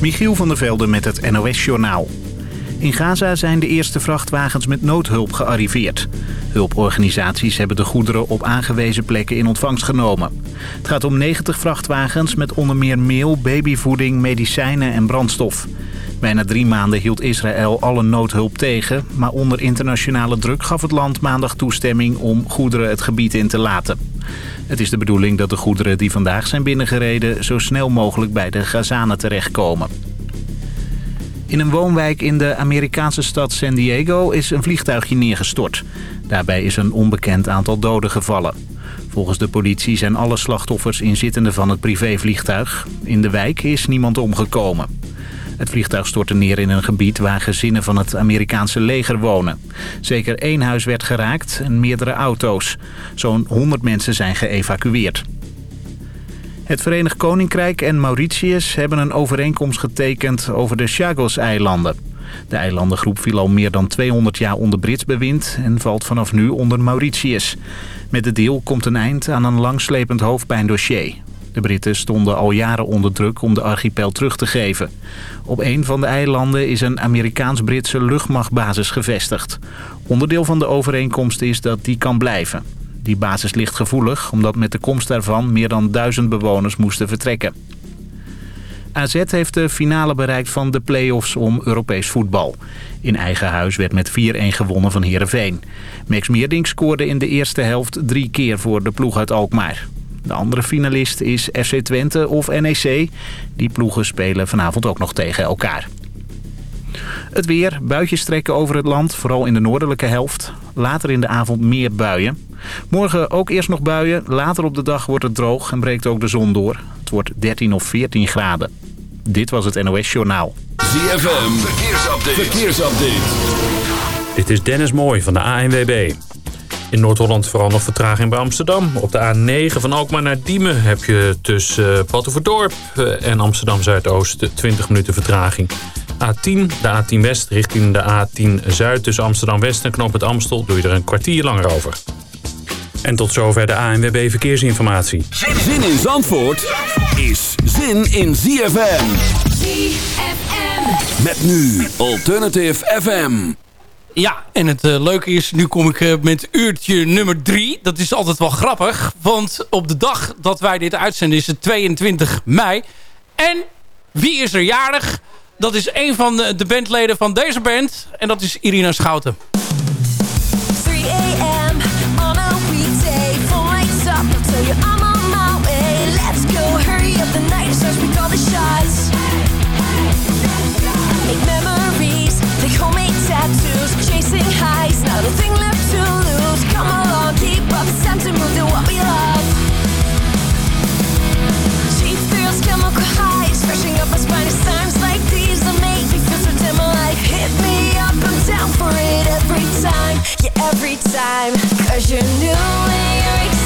Michiel van der Velde met het NOS-journaal. In Gaza zijn de eerste vrachtwagens met noodhulp gearriveerd. Hulporganisaties hebben de goederen op aangewezen plekken in ontvangst genomen. Het gaat om 90 vrachtwagens met onder meer meel, babyvoeding, medicijnen en brandstof. Bijna drie maanden hield Israël alle noodhulp tegen... maar onder internationale druk gaf het land maandag toestemming om goederen het gebied in te laten. Het is de bedoeling dat de goederen die vandaag zijn binnengereden... zo snel mogelijk bij de Gazanen terechtkomen. In een woonwijk in de Amerikaanse stad San Diego is een vliegtuigje neergestort. Daarbij is een onbekend aantal doden gevallen. Volgens de politie zijn alle slachtoffers inzittenden van het privévliegtuig. In de wijk is niemand omgekomen. Het vliegtuig stortte neer in een gebied waar gezinnen van het Amerikaanse leger wonen. Zeker één huis werd geraakt en meerdere auto's. Zo'n 100 mensen zijn geëvacueerd. Het Verenigd Koninkrijk en Mauritius hebben een overeenkomst getekend over de Chagos-eilanden. De eilandengroep viel al meer dan 200 jaar onder Brits bewind en valt vanaf nu onder Mauritius. Met de deal komt een eind aan een langslepend hoofdpijndossier. De Britten stonden al jaren onder druk om de archipel terug te geven. Op een van de eilanden is een Amerikaans-Britse luchtmachtbasis gevestigd. Onderdeel van de overeenkomst is dat die kan blijven. Die basis ligt gevoelig, omdat met de komst daarvan meer dan duizend bewoners moesten vertrekken. AZ heeft de finale bereikt van de play-offs om Europees voetbal. In eigen huis werd met 4-1 gewonnen van Heerenveen. Max Meerdink scoorde in de eerste helft drie keer voor de ploeg uit Alkmaar. De andere finalist is FC Twente of NEC. Die ploegen spelen vanavond ook nog tegen elkaar. Het weer, buitjes trekken over het land, vooral in de noordelijke helft. Later in de avond meer buien. Morgen ook eerst nog buien, later op de dag wordt het droog en breekt ook de zon door. Het wordt 13 of 14 graden. Dit was het NOS Journaal. ZFM, verkeersupdate. verkeersupdate. Dit is Dennis Mooij van de ANWB. In Noord-Holland vooral nog vertraging bij Amsterdam. Op de A9 van Alkmaar naar Diemen heb je tussen uh, Batuverdorp uh, en Amsterdam-Zuidoost 20 minuten vertraging. A10, de A10 West richting de A10 Zuid tussen Amsterdam-West en Knoop het Amstel... doe je er een kwartier langer over. En tot zover de ANWB Verkeersinformatie. Zin in Zandvoort is zin in ZFM. ZFM. Met nu Alternative FM. Ja, en het uh, leuke is, nu kom ik uh, met uurtje nummer drie. Dat is altijd wel grappig, want op de dag dat wij dit uitzenden is het 22 mei. En wie is er jarig? Dat is een van de, de bandleden van deze band en dat is Irina Schouten. Yeah, every time. Cause you're new and you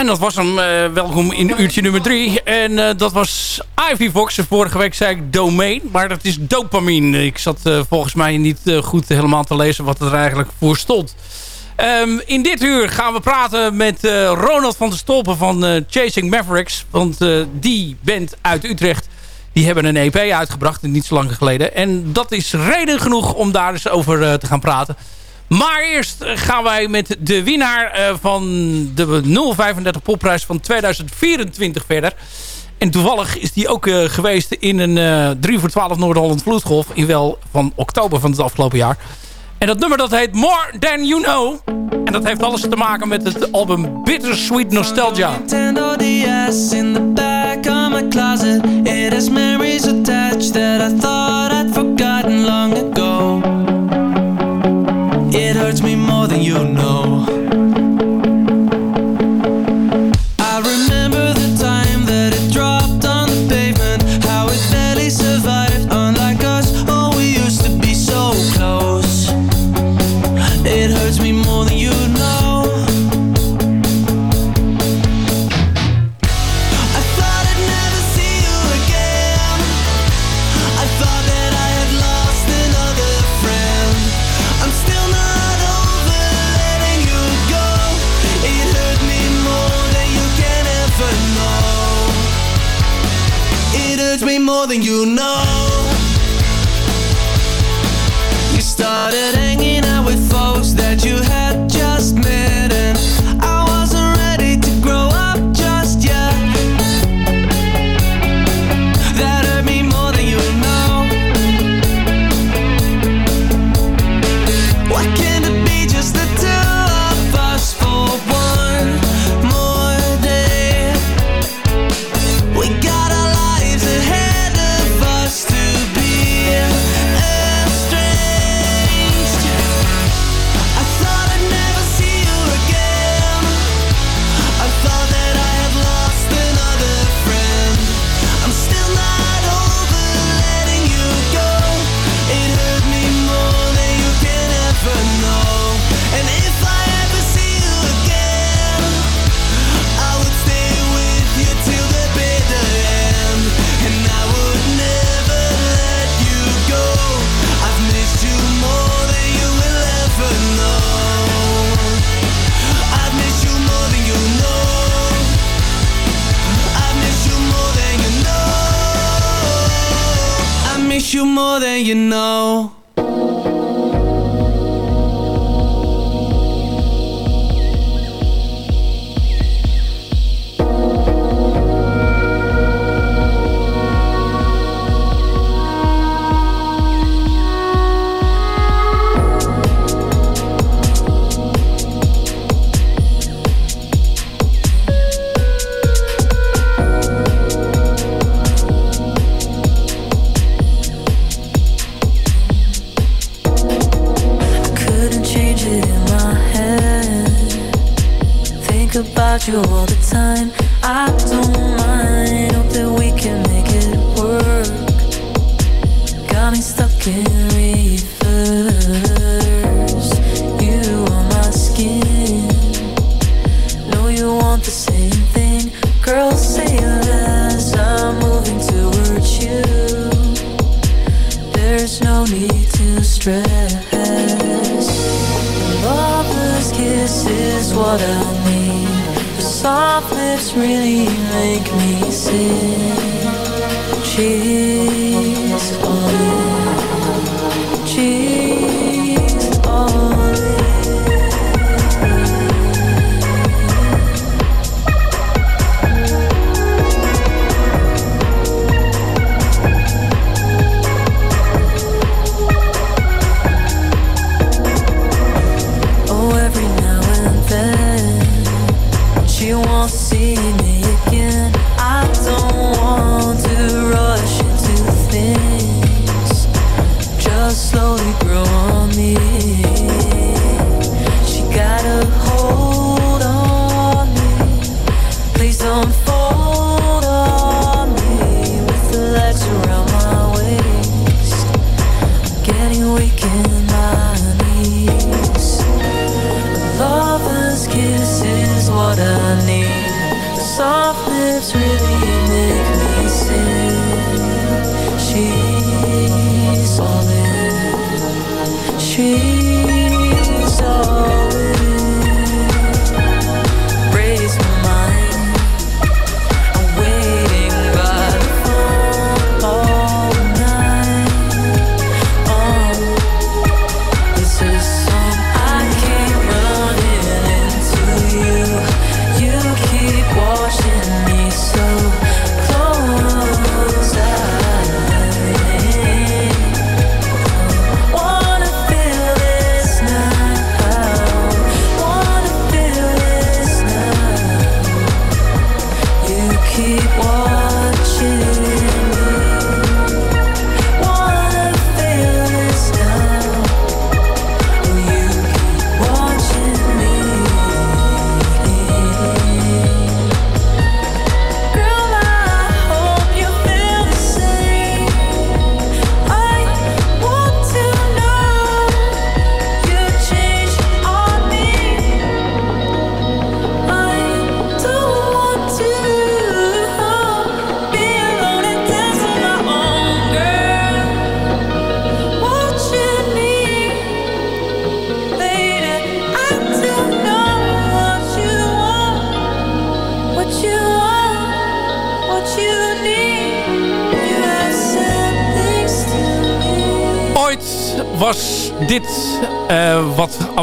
En dat was hem. eh, welkom in uurtje nummer drie. En eh, dat was Ivy Fox. Vorige week zei ik domain, maar dat is dopamine. Ik zat eh, volgens mij niet goed helemaal te lezen wat er eigenlijk voor stond. Ehm, in dit uur gaan we praten met Ronald van der Stolpen van Chasing Mavericks. Want die band uit Utrecht, die hebben een EP uitgebracht, niet zo lang geleden. En dat is reden genoeg om daar eens over te gaan praten. Maar eerst gaan wij met de winnaar eh, van de 035 popprijs van 2024 verder. En toevallig is die ook eh, geweest in een eh 3 voor 12 Noord-Holland Vloedgolf. In wel van oktober van het afgelopen jaar. En dat nummer dat heet More Than You Know. En dat heeft alles te maken met het album Bittersweet Nostalgia. In the back of my closet. It that I thought I'd forgotten long ago. Hurts me more than you know. Stress. Lover's kiss is what I need. The soft lips really make me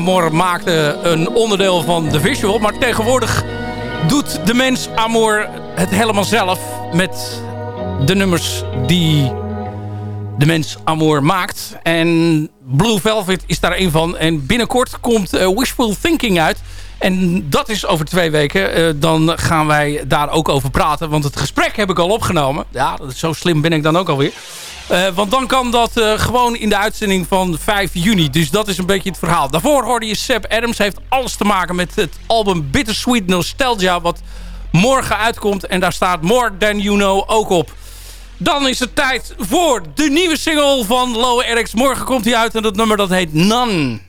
Amor maakte een onderdeel van de visual. Maar tegenwoordig doet de mens Amor het helemaal zelf met de nummers die de mens Amor maakt. En Blue Velvet is daar een van. En binnenkort komt eh, Wishful Thinking uit. En dat is over twee weken. Eh, dan gaan wij daar ook over praten. Want het gesprek heb ik al opgenomen. Ja, zo slim ben ik dan ook alweer. Eh, want dan kan dat eh, gewoon in de uitzending van 5 juni. Dus dat is een beetje het verhaal. Daarvoor hoorde je Seb Adams. Heeft alles te maken met het album Bittersweet Nostalgia. Wat morgen uitkomt. En daar staat More Than You Know ook op. Dan is het tijd voor de nieuwe single van Lowe Eriks. Morgen komt hij uit en dat nummer dat heet None.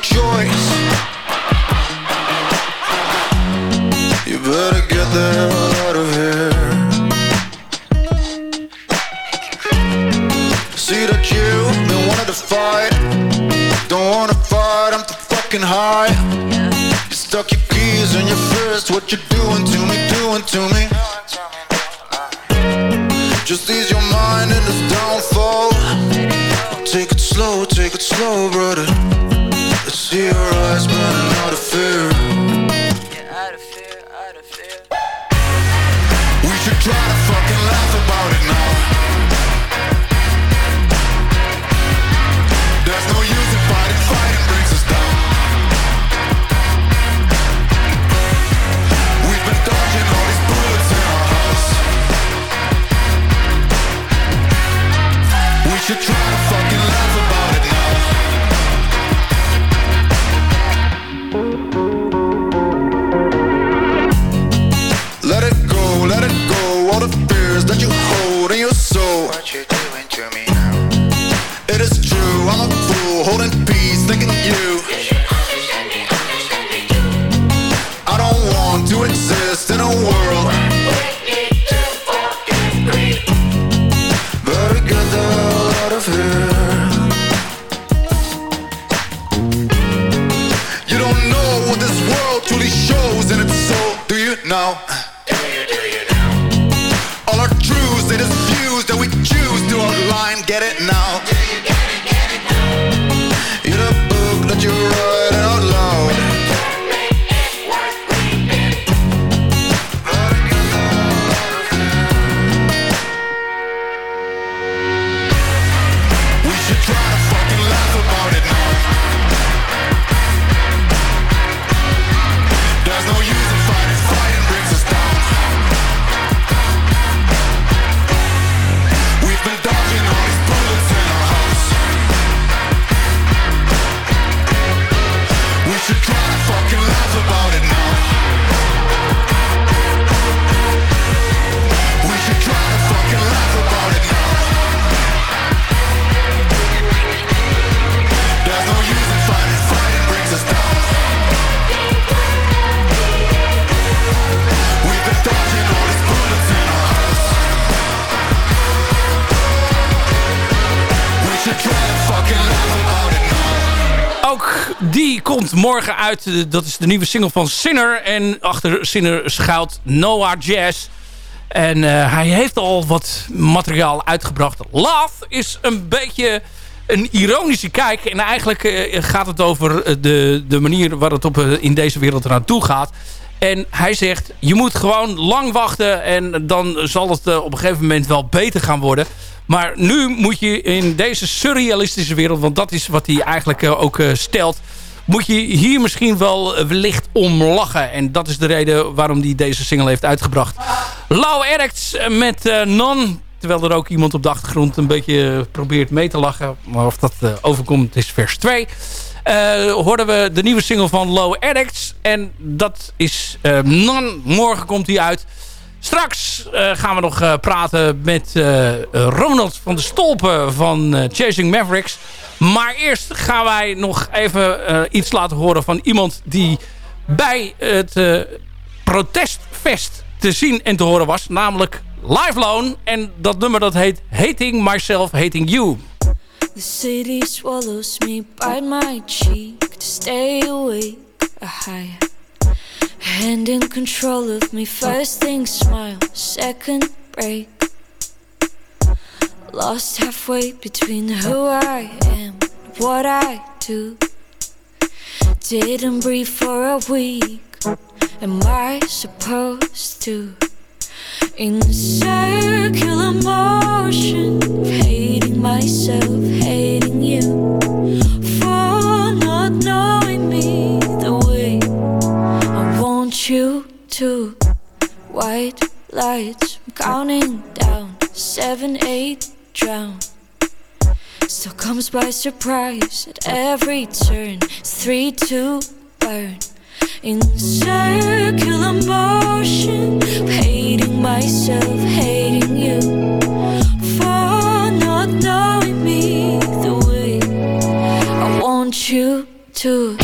Now? Uit. Eh, Dat is de nieuwe single van Sinner. En achter Sinner schuilt Noah Jazz. En eh, hij heeft al wat materiaal uitgebracht. Love is een beetje een ironische kijk. En eigenlijk eh, gaat het over de, de manier waar het op, in deze wereld eraan toe gaat. En hij zegt, je moet gewoon lang wachten en dan zal het op een gegeven moment wel beter gaan worden. Maar nu moet je in deze surrealistische wereld, want dat is wat hij eigenlijk ook stelt, moet je hier misschien wel eh, wellicht om lachen. En dat is de reden waarom hij deze single heeft uitgebracht. Low Ericts met eh, Non, terwijl er ook iemand op de achtergrond een beetje eh, probeert mee te lachen. Maar of dat eh, overkomt is vers 2 eh hoorden we de nieuwe single van Low Addicts. En dat is eh, non. Morgen komt die uit. Straks eh, gaan we nog eh, praten met eh, Ronald van de Stolpen van eh, Chasing Mavericks. Maar eerst gaan wij nog even eh, iets laten horen van iemand die bij het eh, protestfest te zien en te horen was. Namelijk Lifelone. En dat nummer dat heet Hating Myself, Hating You. The city swallows me by my cheek to stay awake. A high hand in control of me. First thing smile, second break. Lost halfway between who I am what I do. Didn't breathe for a week. Am I supposed to? In circular motion, hating myself, hating you, for not knowing me the way I want you to. White lights, I'm counting down, seven, eight, drown. Still comes by surprise at every turn. Three, two, burn. In circular motion, hating myself, hating you. For not knowing me the way I want you to.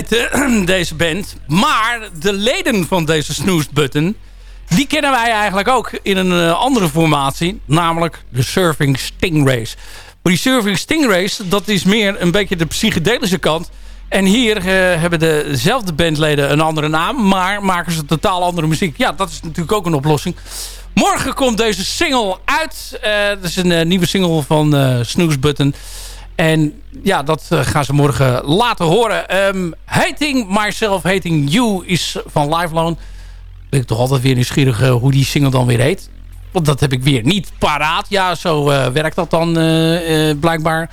deze band. Maar de leden van deze Snooze Button... die kennen wij eigenlijk ook in een eh, andere formatie. Namelijk de Surfing Stingrays. Maar die Surfing Stingrays, dat is meer een beetje de psychedelische kant. En hier eh, hebben dezelfde bandleden een andere naam... maar maken ze totaal andere muziek. Ja, dat is natuurlijk ook een oplossing. Morgen komt deze single uit. Eh dat is een nieuwe single van Snooze Button. En ja, dat eh, gaan ze morgen laten horen. Ehm, hating Myself, Hating You is van Lifelone. Ben ik toch altijd weer nieuwsgierig eh, hoe die single dan weer heet. Want dat heb ik weer niet paraat. Ja, zo eh, werkt dat dan blijkbaar.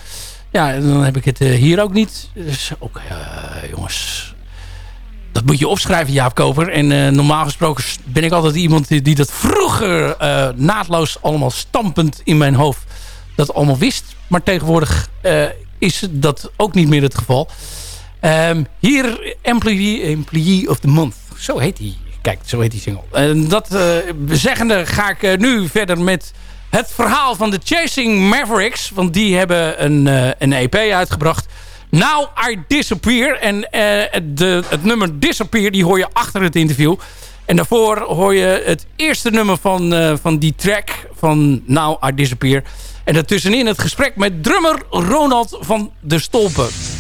Ja, dan heb ik het hier ook niet. Dus ook, jongens... Dat moet je opschrijven, Jaap Koper. En normaal gesproken ben ik altijd iemand die, die dat vroeger naadloos allemaal stampend in mijn hoofd dat allemaal wist. Maar tegenwoordig eh, is dat ook niet meer het geval. Ehm, hier Employee, Employee of the Month. Zo heet die. Kijk, zo heet die single. En dat eh, zeggende ga ik eh, nu verder met het verhaal van de Chasing Mavericks. Want die hebben een, een EP uitgebracht. Now I Disappear. En de, het nummer Disappear die hoor je achter het interview. En daarvoor hoor je het eerste nummer van, van die track van Now I Disappear. En daartussenin het gesprek met drummer Ronald van de Stolpen.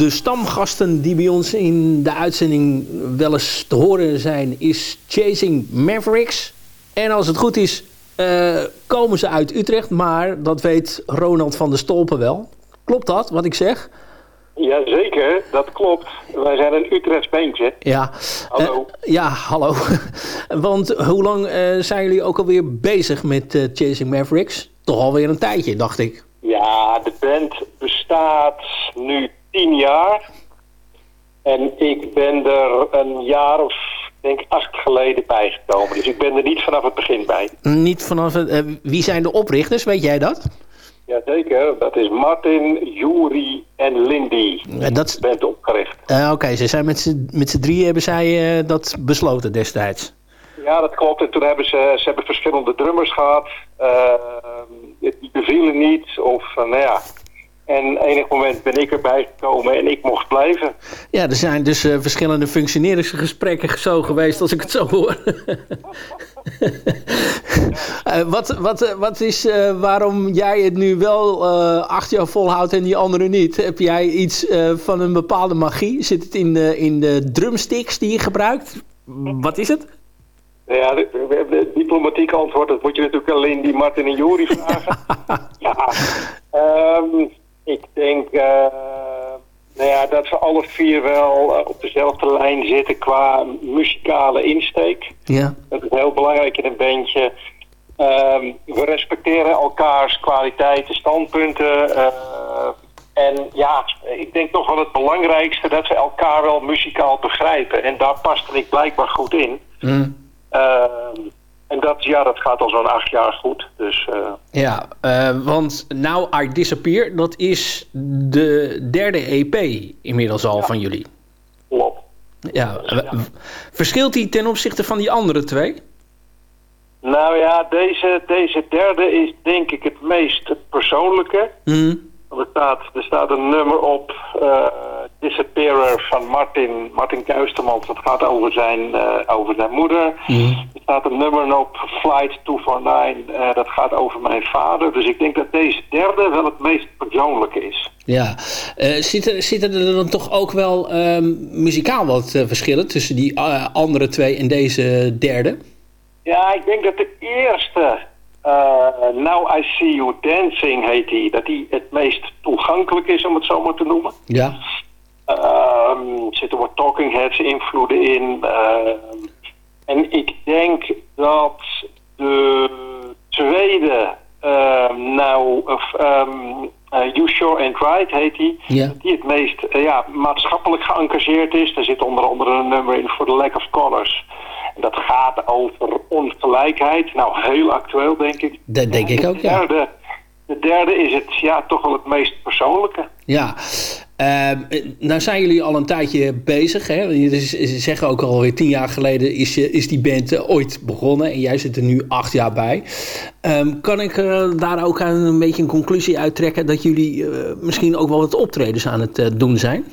De stamgasten die bij ons in de uitzending wel eens te horen zijn, is Chasing Mavericks. En als het goed is, eh, komen ze uit Utrecht, maar dat weet Ronald van der Stolpen wel. Klopt dat, wat ik zeg? Jazeker, dat klopt. Wij zijn een Utrechts bandje. Ja. Hallo. Eh, ja, hallo. Want hoe lang eh, zijn jullie ook alweer bezig met Chasing Mavericks? Toch alweer een tijdje, dacht ik. Ja, de band bestaat nu tien jaar. En ik ben er een jaar of, ik denk acht geleden bijgekomen. Dus ik ben er niet vanaf het begin bij. Niet vanaf het, eh, wie zijn de oprichters, weet jij dat? Jazeker, dat is Martin, Juri en Lindy. Ja, dat band opgericht. Eh, Oké, ze zijn met z'n drieën hebben zij eh, dat besloten destijds. Ja, dat klopt. En toen hebben ze, ze hebben verschillende drummers gehad. Ehm, die bevielen niet. Of, nou ja. En enig moment ben ik erbij gekomen en ik mocht blijven. Ja, er zijn dus eh, verschillende functioneringsgesprekken zo geweest, als ik het zo hoor. Eh, wat, wat, eh, wat is waarom jij het nu wel acht jaar volhoudt en die anderen niet? Heb jij iets van een bepaalde magie? Zit het in de, in de drumsticks die je gebruikt? Wat is het? Ja, de, we hebben het diplomatieke antwoord, dat moet je natuurlijk alleen die Martin en Jori vragen. ja, ehm, ik denk eh, nou ja, dat we alle vier wel eh, op dezelfde lijn zitten qua muzikale insteek. Ja. Dat is heel belangrijk in een bandje. Ehm, we respecteren elkaars kwaliteiten, standpunten. eh, en ja, ik denk toch wel het belangrijkste dat we elkaar wel muzikaal begrijpen. En daar paste ik blijkbaar goed in. Ehm, en dat, ja, dat gaat al zo'n acht jaar goed. Dus eh, Ja, eh, want Now I Disappear, dat is de derde EP inmiddels al van jullie. klopt. Ja, w- w- verschilt die ten opzichte van die andere twee? Nou ja, deze, deze derde is denk ik het meest persoonlijke. Want Er staat, er staat een nummer op, eh, Disappearer van Martin, Martin Kuistermans. Dat gaat over zijn, eh, over zijn moeder. Er staat een nummer op, Flight 249. eh dat gaat over mijn vader. Dus ik denk dat deze derde wel het meest persoonlijke is. Ja, Eh, zitten, zitten er dan toch ook wel ehm, muzikaal wat verschillen tussen die andere twee en deze derde? Ja, ik denk dat de eerste, Now I See You Dancing heet die, dat die het meest toegankelijk is, om het zo maar te noemen. Ja. Ehm zitten wat Talking Heads invloeden in. ehm, en ik denk dat de tweede, ehm, nou, of, eh, You Sure Ain't Right heet die, die het meest eh, ja, maatschappelijk geëngageerd is. Daar zit onder andere een nummer in voor The Lack of Colors. En dat gaat over ongelijkheid. Nou, heel actueel denk ik. Dat denk ik ook, De ja. derde, de derde is het ja, toch wel het meest persoonlijke. Ja, Ehm, nou zijn jullie al een tijdje bezig. Hè? Jullie z- zeggen ook alweer tien jaar geleden is, je- is die band eh, ooit begonnen. En jij zit er nu acht jaar bij. Ehm, kan ik eh, daar ook een beetje een conclusie uittrekken... dat jullie eh, misschien ook wel wat optredens aan het doen zijn?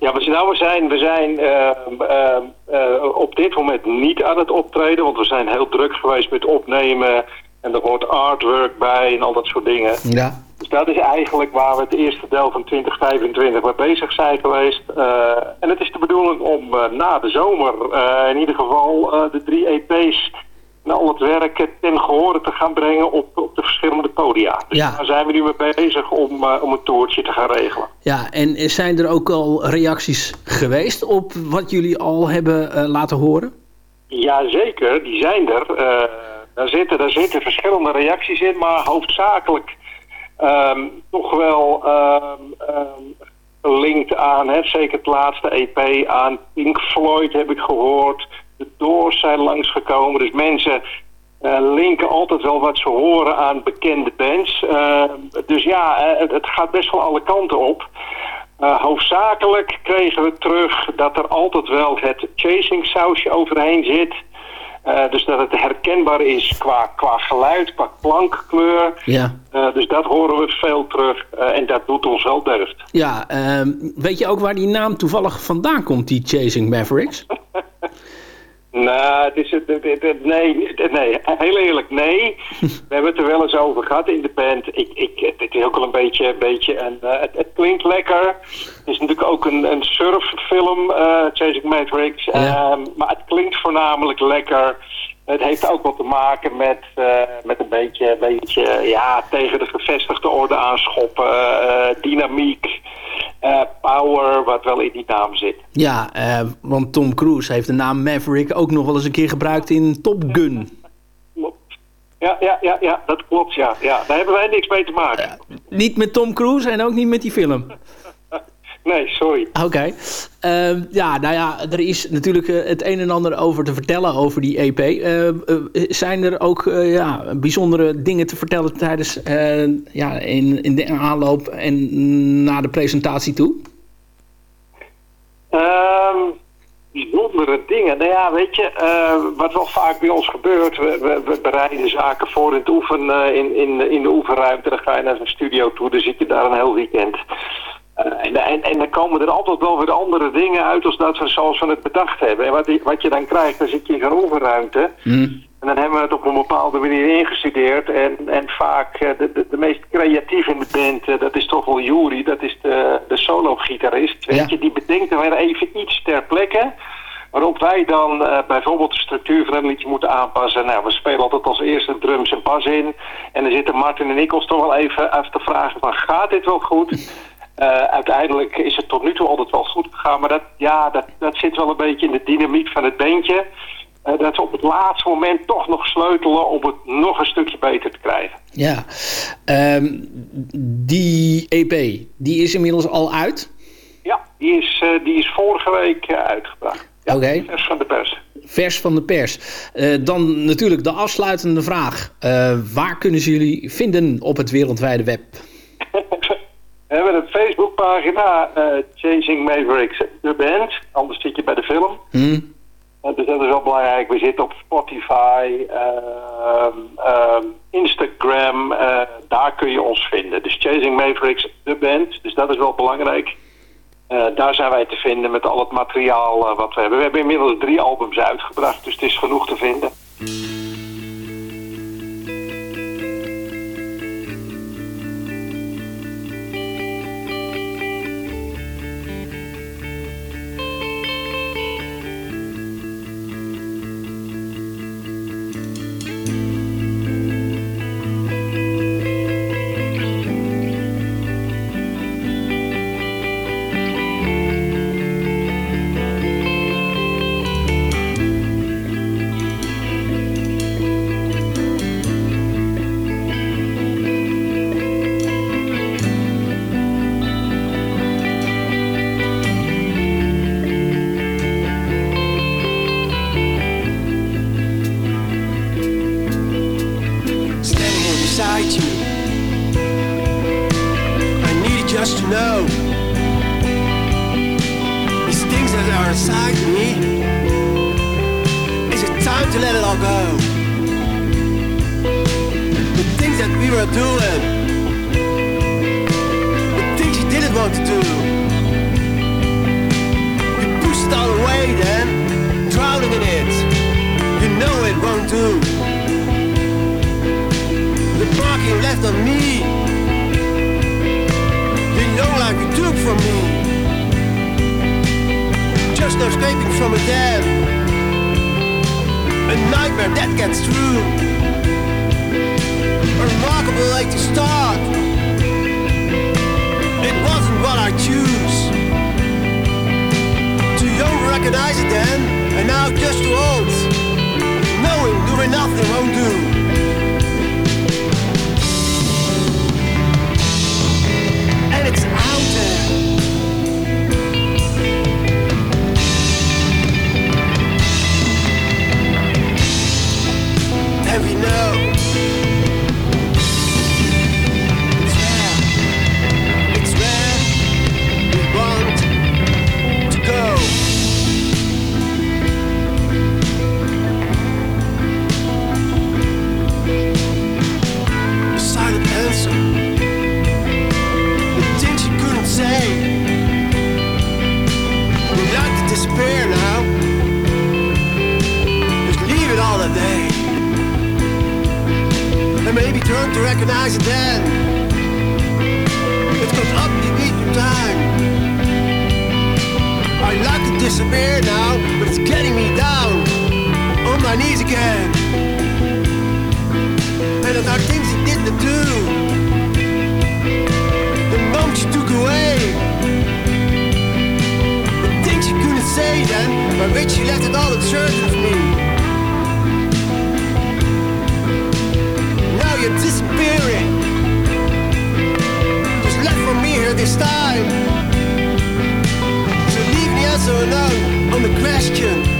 Ja, we zijn, nou, we zijn, we zijn ehm, ehm, eh, op dit moment niet aan het optreden, want we zijn heel druk geweest met opnemen en er hoort artwork bij en al dat soort dingen. Ja. Dus dat is eigenlijk waar we het eerste deel van 2025 mee bezig zijn geweest. Eh, en het is de bedoeling om eh, na de zomer eh, in ieder geval de drie EP's en al het werk ten gehore te gaan brengen op, op de verschillende podia. Dus Ja. daar zijn we nu mee bezig om, om een toertje te gaan regelen. Ja, en zijn er ook al reacties geweest op wat jullie al hebben laten horen? Jazeker, die zijn er. Daar, zitten, daar zitten verschillende reacties in, maar hoofdzakelijk ehm, toch wel ehm, ehm, gelinkt aan, hè, zeker het laatste EP, aan Pink Floyd heb ik gehoord. De Doors zijn langsgekomen, dus mensen eh, linken altijd wel wat ze horen aan bekende bands. Dus ja, eh, het, het gaat best wel alle kanten op. Eh, hoofdzakelijk kregen we terug dat er altijd wel het chasing sausje overheen zit. Eh, dus dat het herkenbaar is qua, qua geluid, qua klankkleur. Ja. Eh, dus dat horen we veel terug eh, en dat doet ons wel deugd. Ja, ehm, weet je ook waar die naam toevallig vandaan komt, die Chasing Mavericks? Nou, het is, het, het- het- nee, nee, heel eerlijk, nee. We hebben het er wel eens over gehad in de band. Ik, ik, het is ook wel een beetje, een beetje en het, het klinkt lekker. Het is natuurlijk ook een, een surffilm, eh Chasing Matrix. Maar het klinkt voornamelijk lekker. Het heeft ook wat te maken met, eh, met een beetje, beetje ja, tegen de gevestigde orde aanschoppen. eh, dynamiek, eh, power, wat wel in die naam zit. Ja, want Tom Cruise heeft de naam Maverick ook nog wel eens een keer gebruikt in Top Gun. Ja, ja, ja, ja, dat klopt, ja. ja. Daar hebben wij niks mee te maken. Niet met Tom Cruise en ook niet met die film. Nee, sorry. Oké. Ehm, ja, nou ja, er is natuurlijk eh, het een en ander over te vertellen over die EP. Eh, eh, zijn er ook eh, ja, bijzondere dingen te vertellen tijdens ja, in, in de aanloop en na de presentatie toe? Ehm, bijzondere dingen. Nou ja, weet je, wat wel vaak bij ons gebeurt, we, we, we bereiden zaken voor in, het oefen, in, in, in de oefenruimte. Dan ga je naar zo'n studio toe, dan zit je daar een heel weekend. Eh, en, en, en dan komen er altijd wel weer andere dingen uit als dat we, zoals we het bedacht hebben. En wat, die- wat je dan krijgt, dan zit je in zo'n oefenruimte. En dan hebben we het op een bepaalde manier ingestudeerd. En, en vaak eh, de, de, de meest creatief in de band, eh, dat is toch wel Juri. Dat is de, de solo-gitarist. Weet Ja. je, die bedenkt er weer even iets ter plekke. Waarop wij dan bijvoorbeeld de structuur van een liedje moeten aanpassen. Nou, we spelen altijd als eerste drums en bas in. En dan zitten Martin en ik ons toch wel even af te vragen van gaat dit wel goed? Eh, uiteindelijk is het tot nu toe altijd wel goed gegaan. Maar dat, ja, dat, dat zit wel een beetje in de dynamiek van het bandje. Eh, dat we op het laatste moment toch nog sleutelen om het nog een stukje beter te krijgen. Ja. Ehm, die EP, die is inmiddels al uit. Ja, die is, eh, die is vorige week uitgebracht. Ja, Oké. vers van de pers. Vers van de pers. Dan natuurlijk de afsluitende vraag. Waar kunnen ze jullie vinden op het wereldwijde web? We hebben een Facebookpagina, eh Chasing Mavericks, de band. Anders zit je bij de film. Hm? Eh, dus dat is wel belangrijk. We zitten op Spotify, ehm, ehm, Instagram. eh, daar kun je ons vinden. Dus Chasing Mavericks, de band. Dus dat is wel belangrijk. Eh, daar zijn wij te vinden met al het materiaal wat we hebben. We hebben inmiddels drie albums uitgebracht, dus het is genoeg te vinden. To know these things that are inside me. Is it time to let it all go? The things that we were doing, the things you didn't want to do. From me. Just escaping from a then. A nightmare that gets through. A remarkable way to start. It wasn't what I choose. Too young to recognize it then, and now just too old. Knowing doing nothing won't do. And maybe turn to recognize it then. It's up to beat your time. I like to disappear now, but it's getting me down on my knees again. And there are things you didn't do the moments you took away. The things you couldn't say then, by which you left it all uncertain of me. You're disappearing. Just left for me here this time. So leave the answer unknown on the question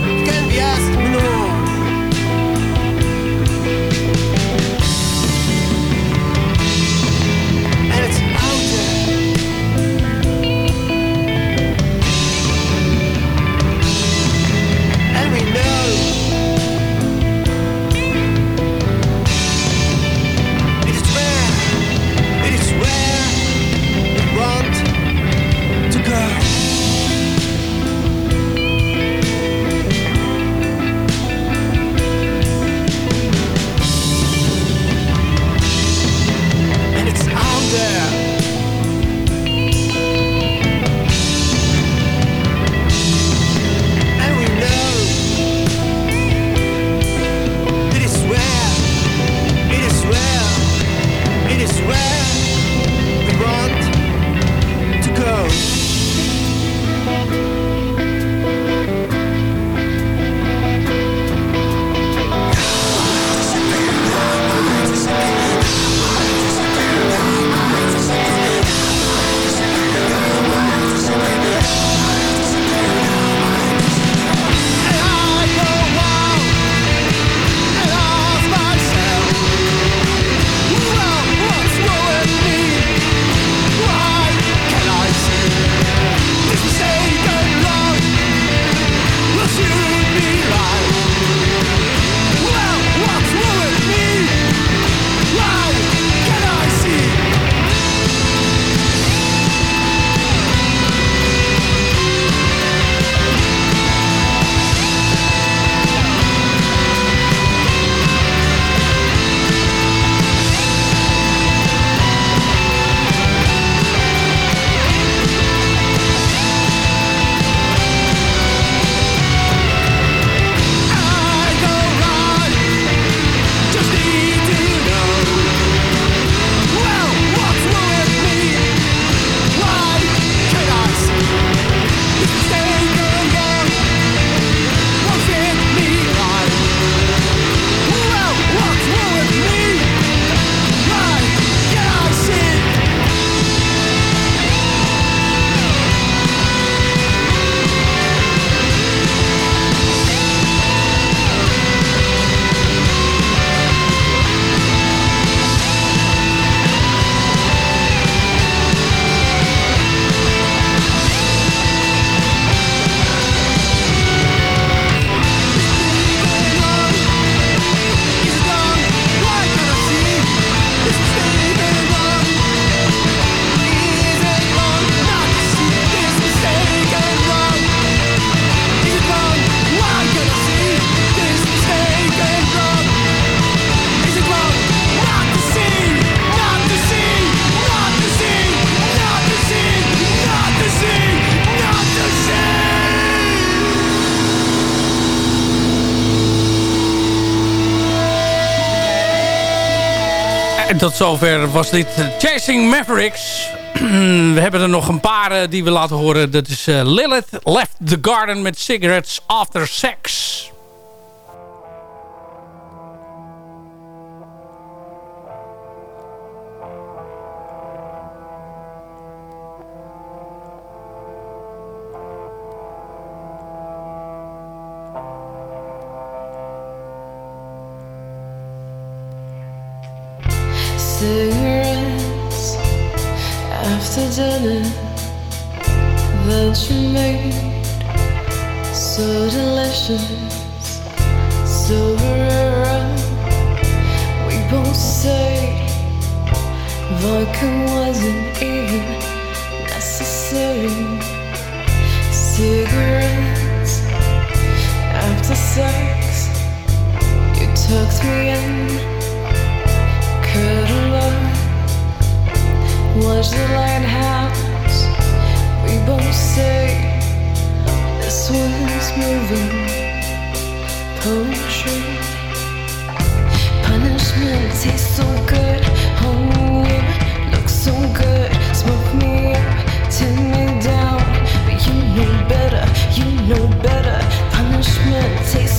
tot zover was dit Chasing Mavericks. we hebben er nog een paar eh, die we laten horen. Dat is eh, Lilith Left the Garden met Cigarettes After Sex. dinner that you made so delicious, so rare. We both say vodka wasn't even necessary. Cigarettes after sex, you tucked me in. was the lighthouse. We both say this was moving. Poetry. Punishment tastes so good. Home women look so good. Smoke me up tin me down. But you know better you know better. Punishment tastes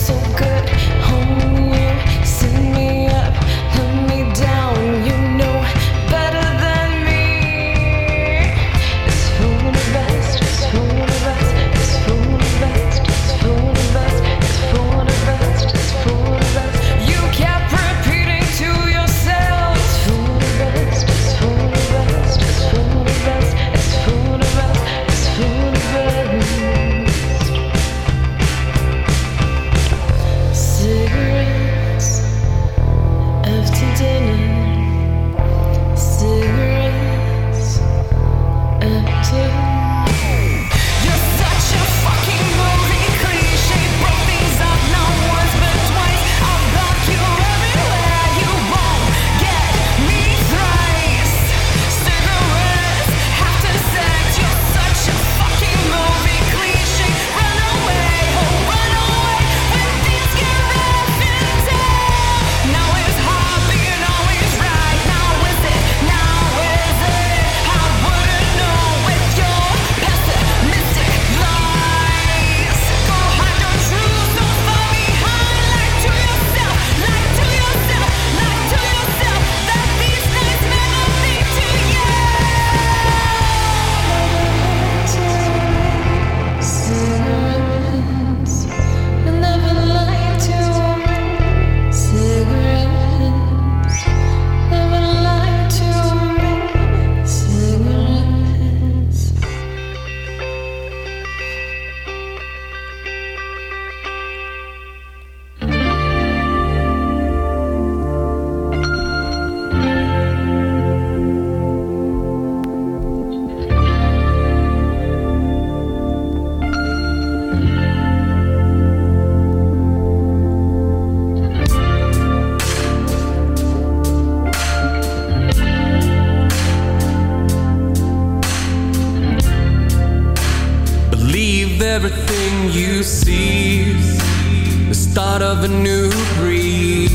start of a new breed.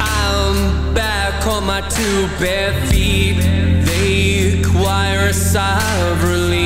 I'm back on my two bare feet. They acquire a sigh of relief.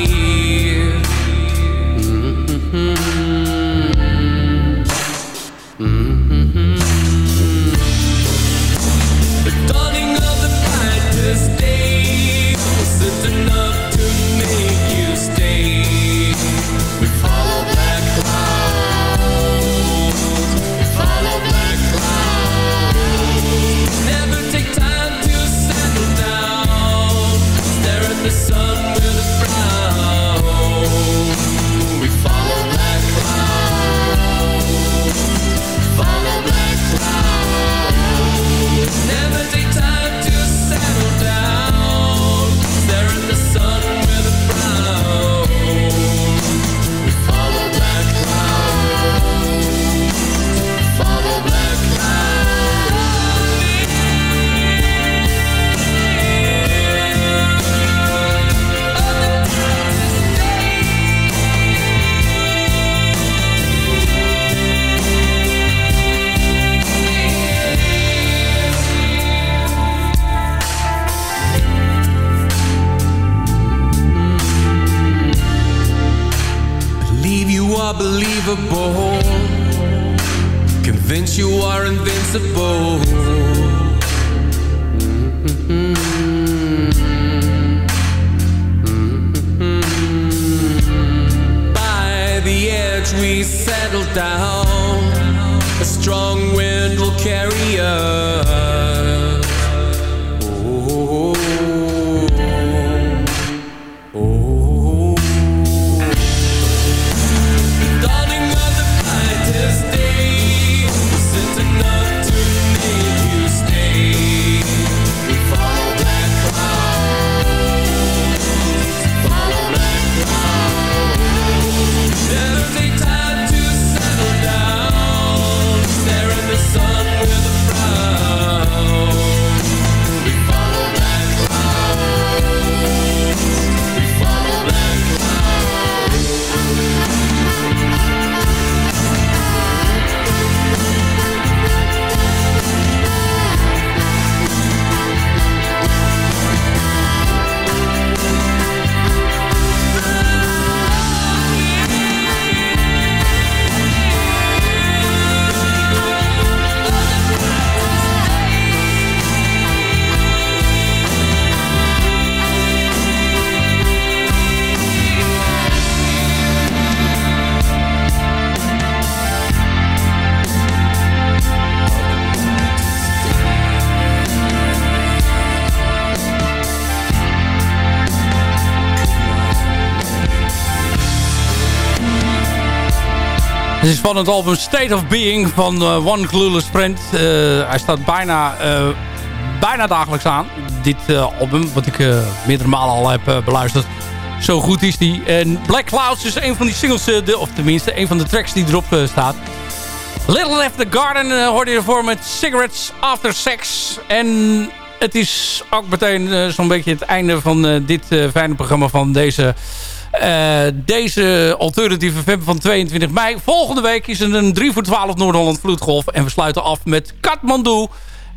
Unbelievable. Convince you are invincible. By the edge we settle down. A strong wind will carry us. Is van het album State of Being van eh, One Clueless Friend. Eh, hij staat bijna, eh, bijna dagelijks aan. Dit album, wat ik meerdere malen al heb beluisterd. Zo goed is die. En Black Clouds is een van die singles, de, of tenminste een van de tracks die erop staat. Little Left the Garden hoorde je ervoor met Cigarettes After Sex. En het is ook meteen zo'n beetje het einde van dit fijne programma van deze... eh, deze alternatieve FM van 22 mei. Volgende week is er een 3 voor 12 Noord-Holland Vloedgolf. En we sluiten af met Kathmandu.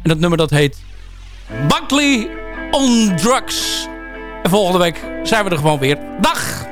En dat nummer dat heet Buckley on Drugs. En volgende week zijn we er gewoon weer. Dag!